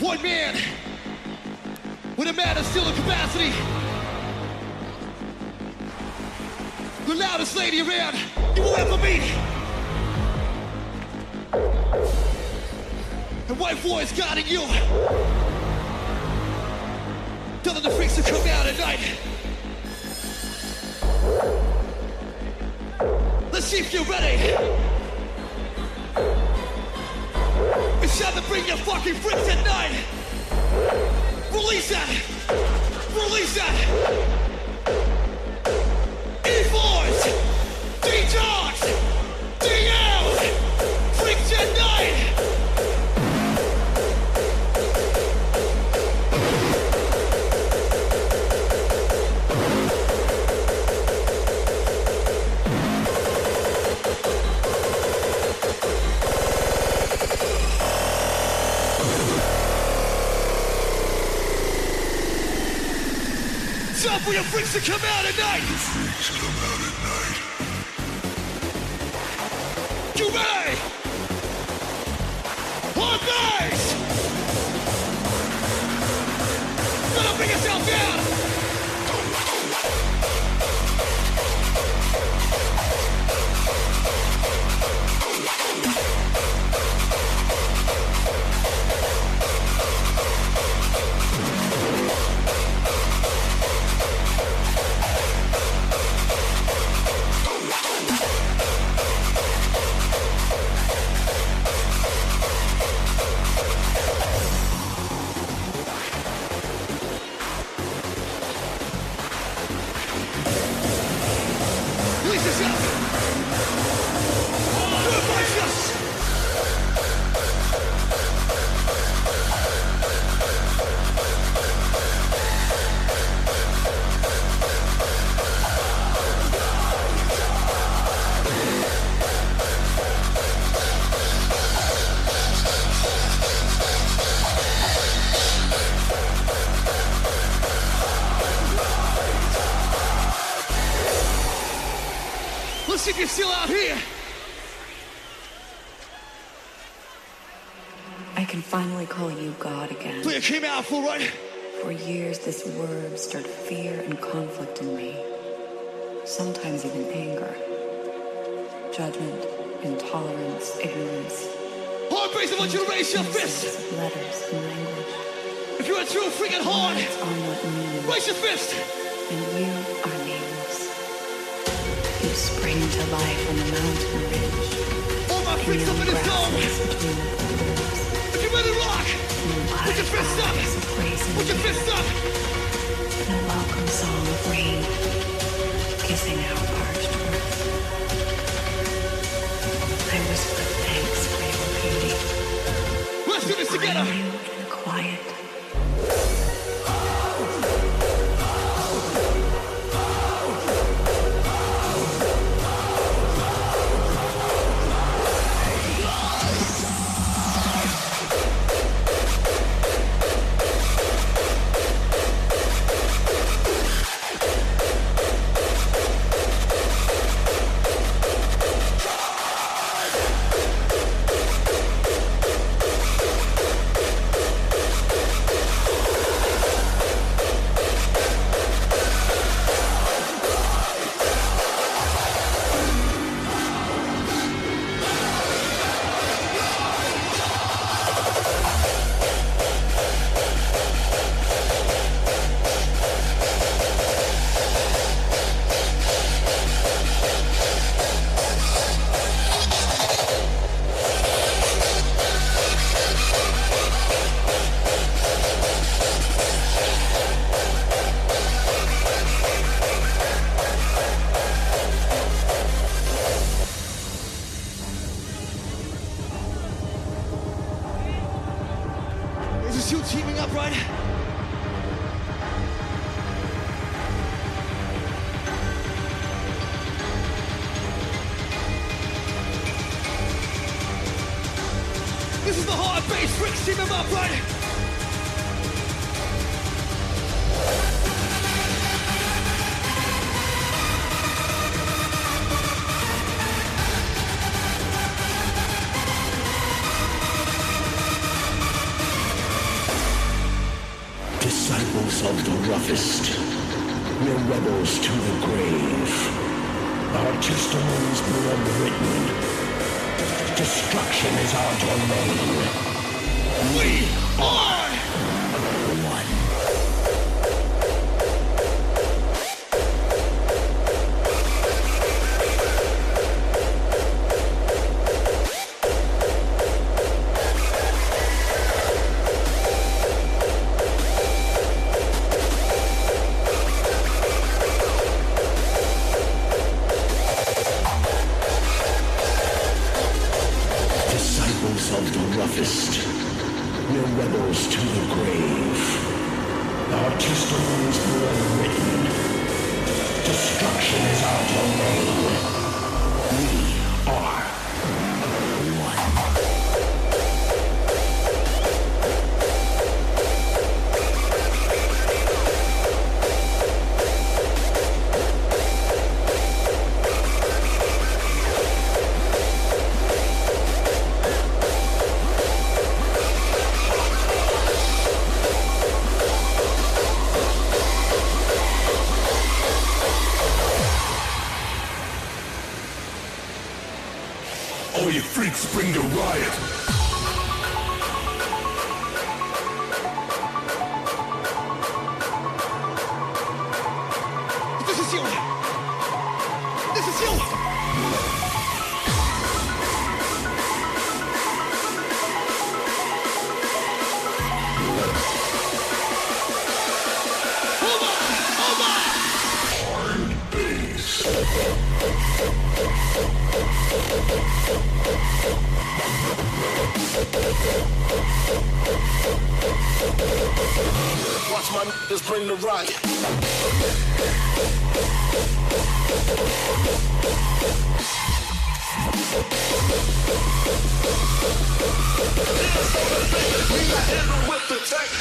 One man with a man of steel and capacity. The loudest lady around you will ever meet. And white voice guiding you. Telling the freaks to come out at night. Let's see if you're ready. Time to bring your fucking freaks at night. Release that. Release that. For your freaks to come out at night. Freaks come out at night. Sometimes even anger. Judgment, intolerance, ignorance. Hard bass, I want you to raise your fist. Letters and language. If you're a true freaking hard, Words are not meaningless, raise your fist. and you are nameless. You spring to life on the mountain ridge. All my freaks up in this zone. grasses between the boulders. If you're ready to rock, put your fist up. Put your fist up. In a welcome song of rain, kissing our parched. I whisper thanks for your beauty. Let's do this together. Find you in the quiet. This is the hard bass freaks teaming up, bring Watch my niggas bring the riot. tech.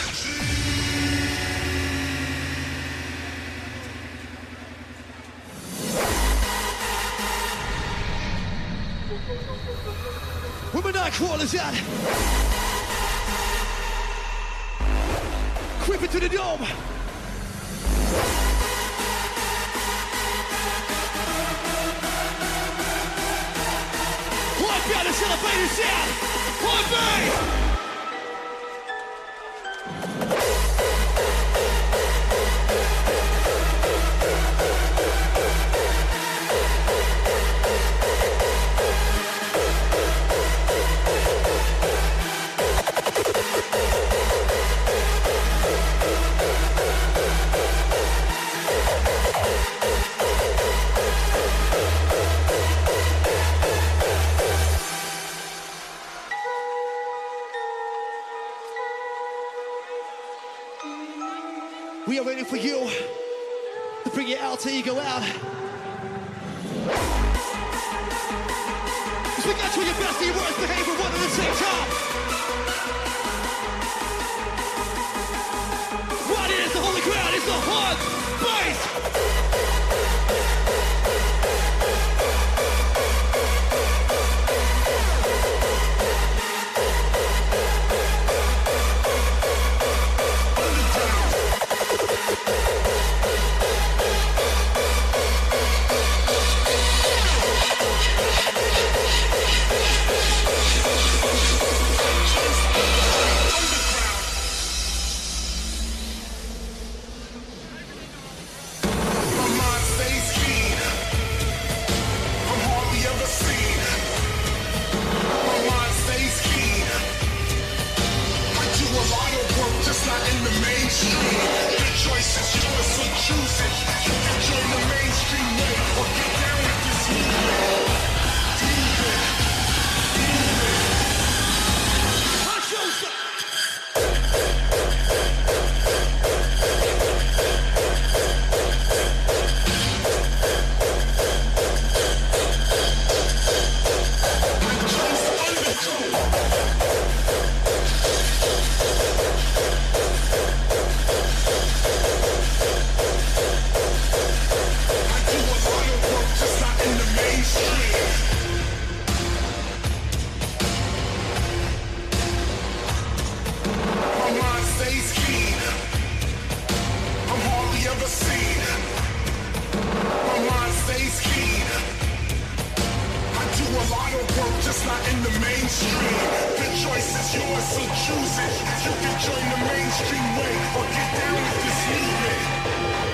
Where my night crawlers at? Creeping to the dome. Out this elevator sound. Wipe me. Bring your alter ego out. Cause we got you your best and your worst behavior one at the same time. What is the holy ground? It's the hard bass. choosing. The choice is yours, so choose it. You can join the mainstream way or get down with this movement.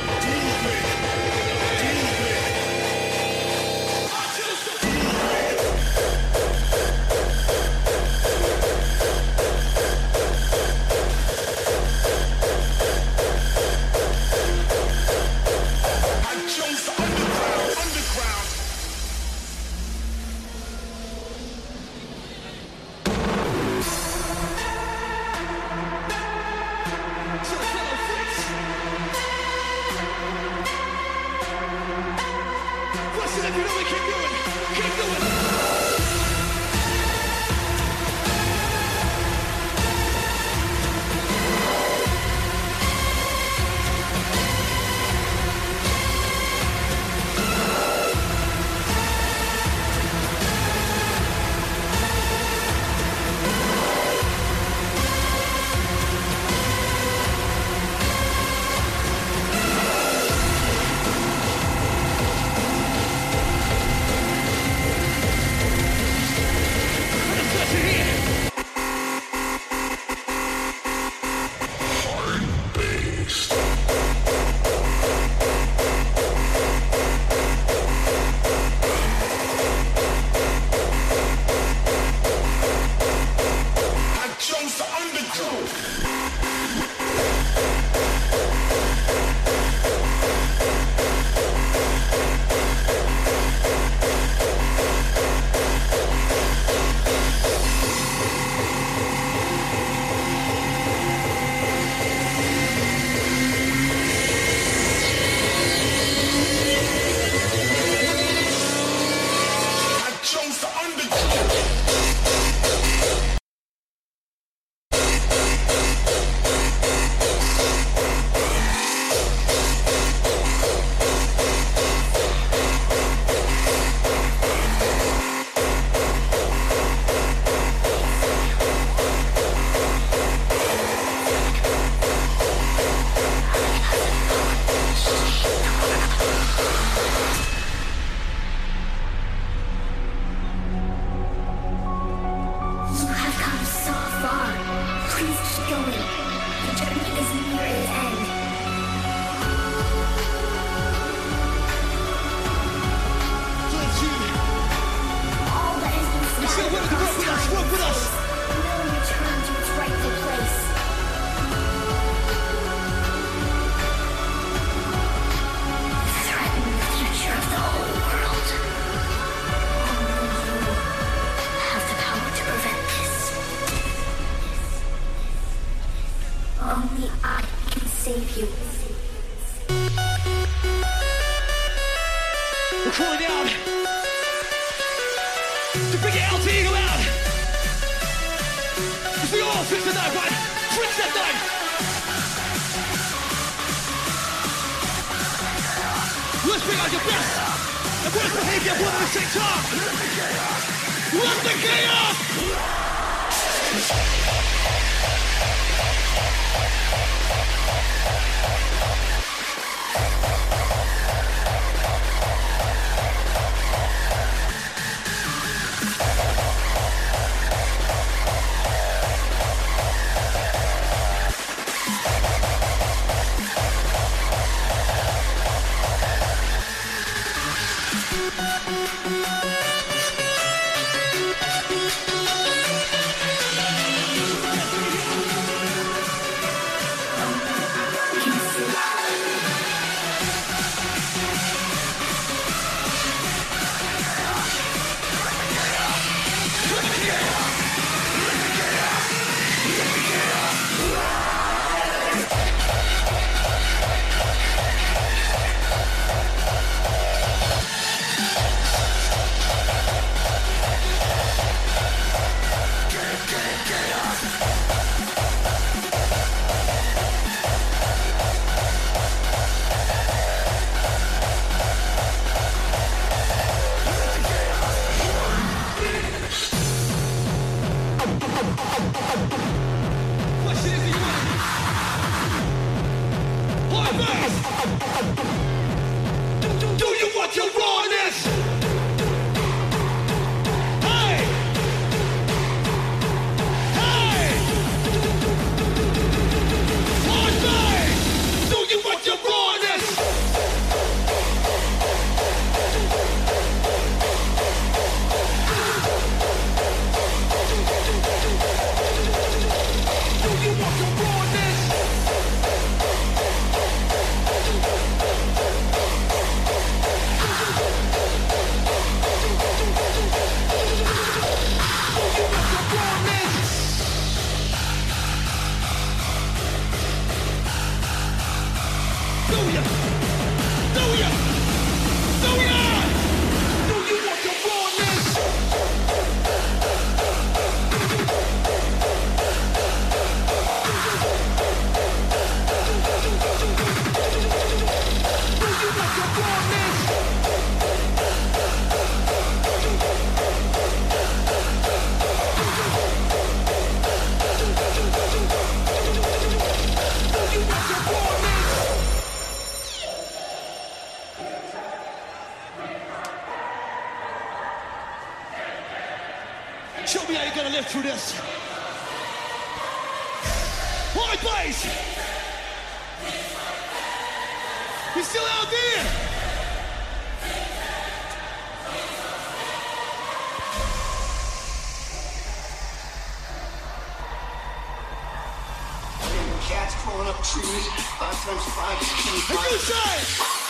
cats crawling up trees. Five times five is twenty-five. What you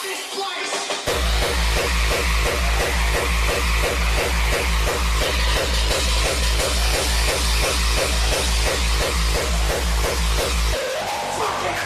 this place. Fuck it.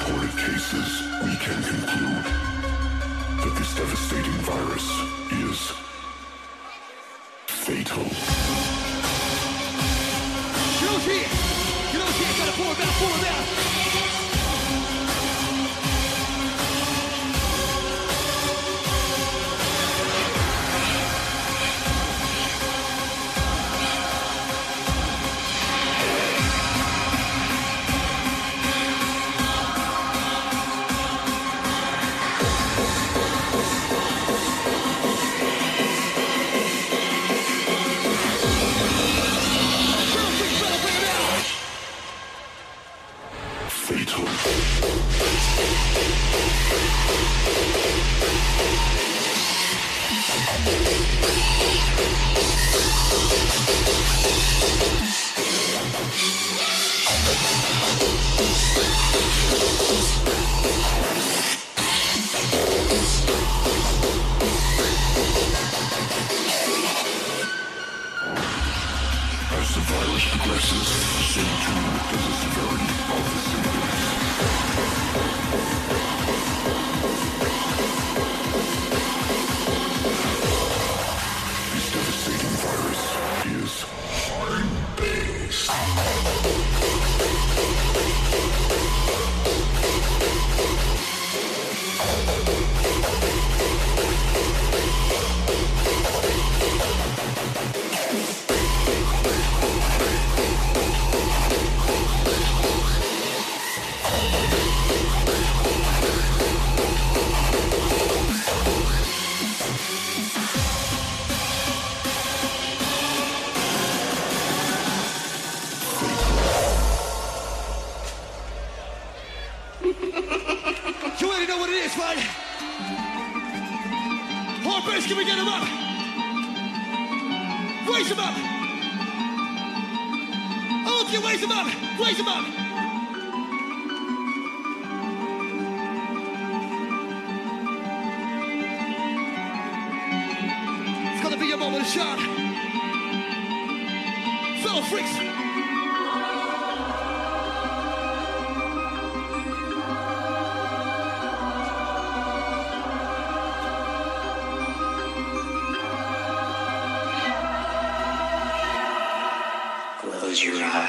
reported cases, we can conclude that this devastating virus is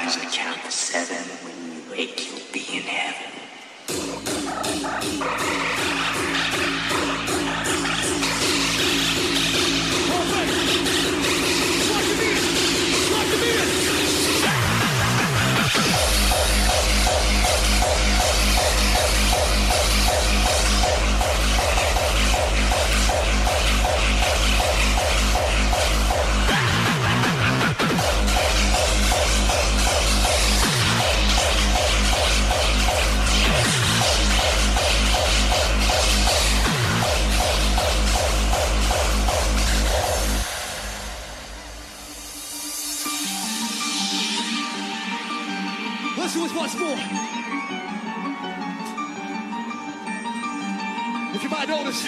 Isaac. Listen to us once more. If you might notice,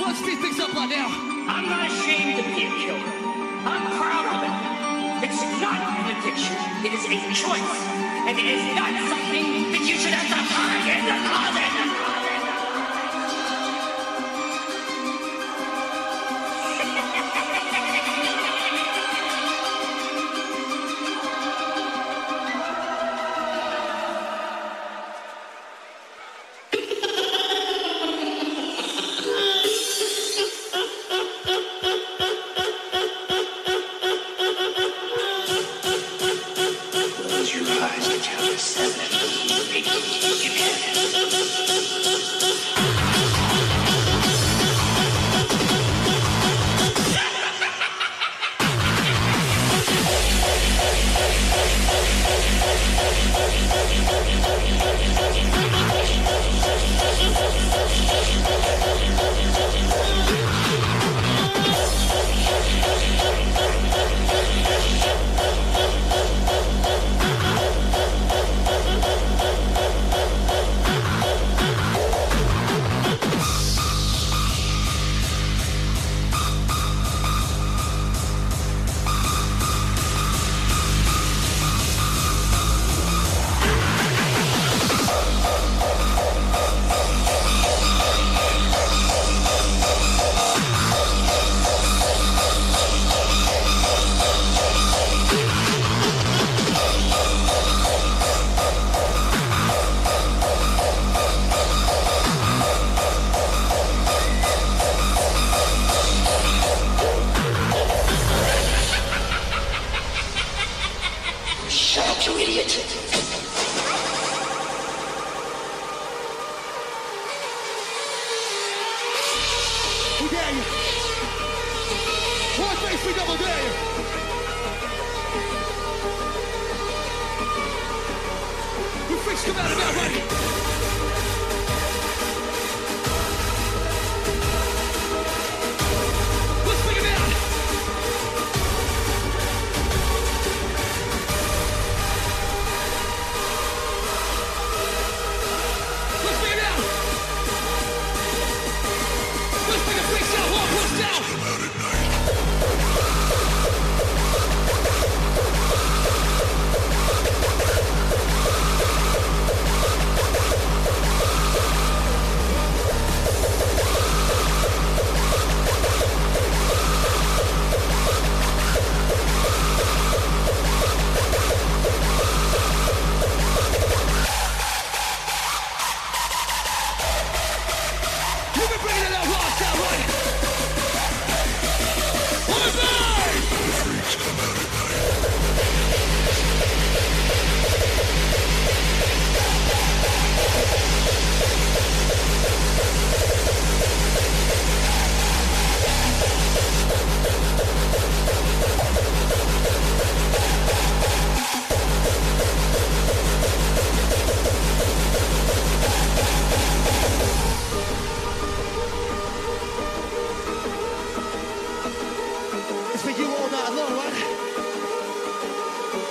let's speed things up right now. I'm not ashamed to be a killer. I'm proud of it. It's not an addiction. It is a choice. And it is not something that you should have to hide in the closet.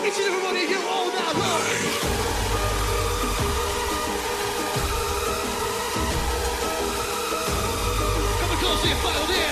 Each and every one of you all night long. Come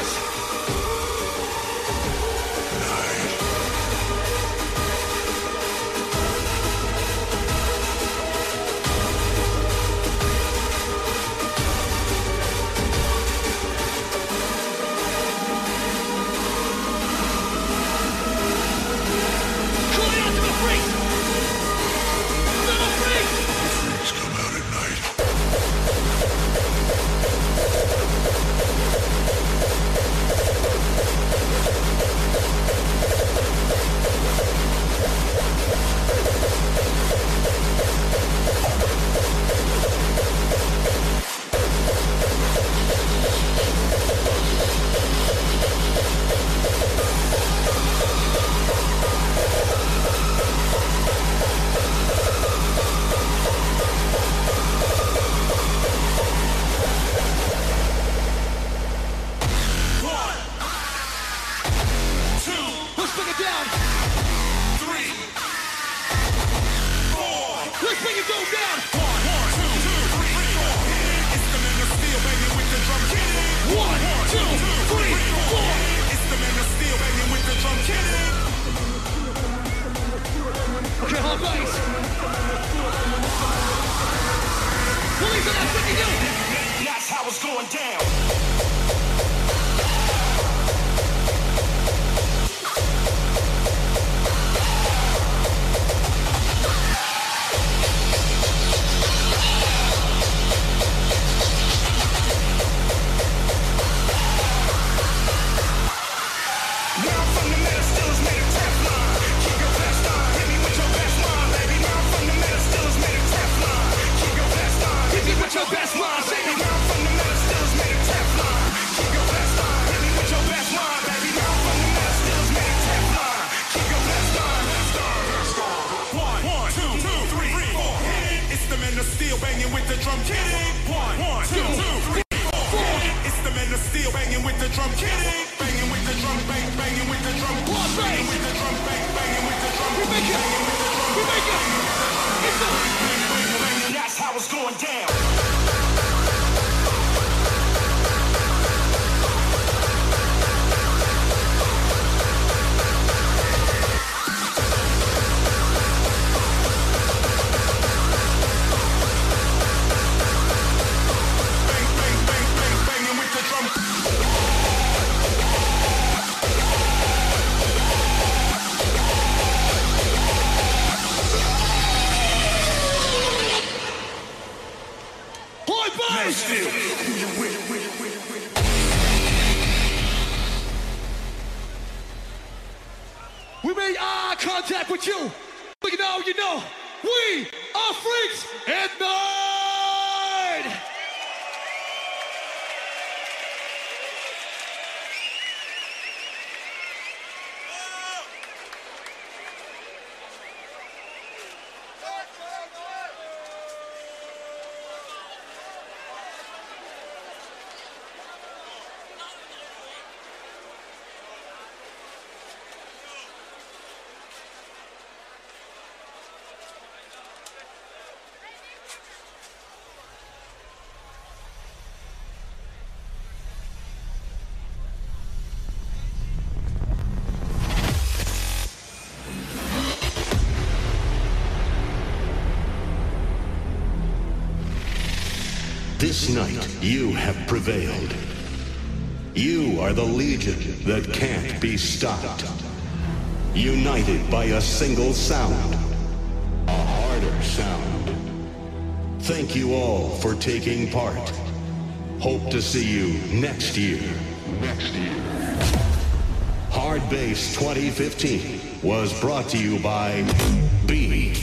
This night you have prevailed. You are the legion that can't be stopped. United by a single sound. A harder sound. Thank you all for taking part. Hope to see you next year. Next year. Hard Bass 2015 was brought to you by B2S.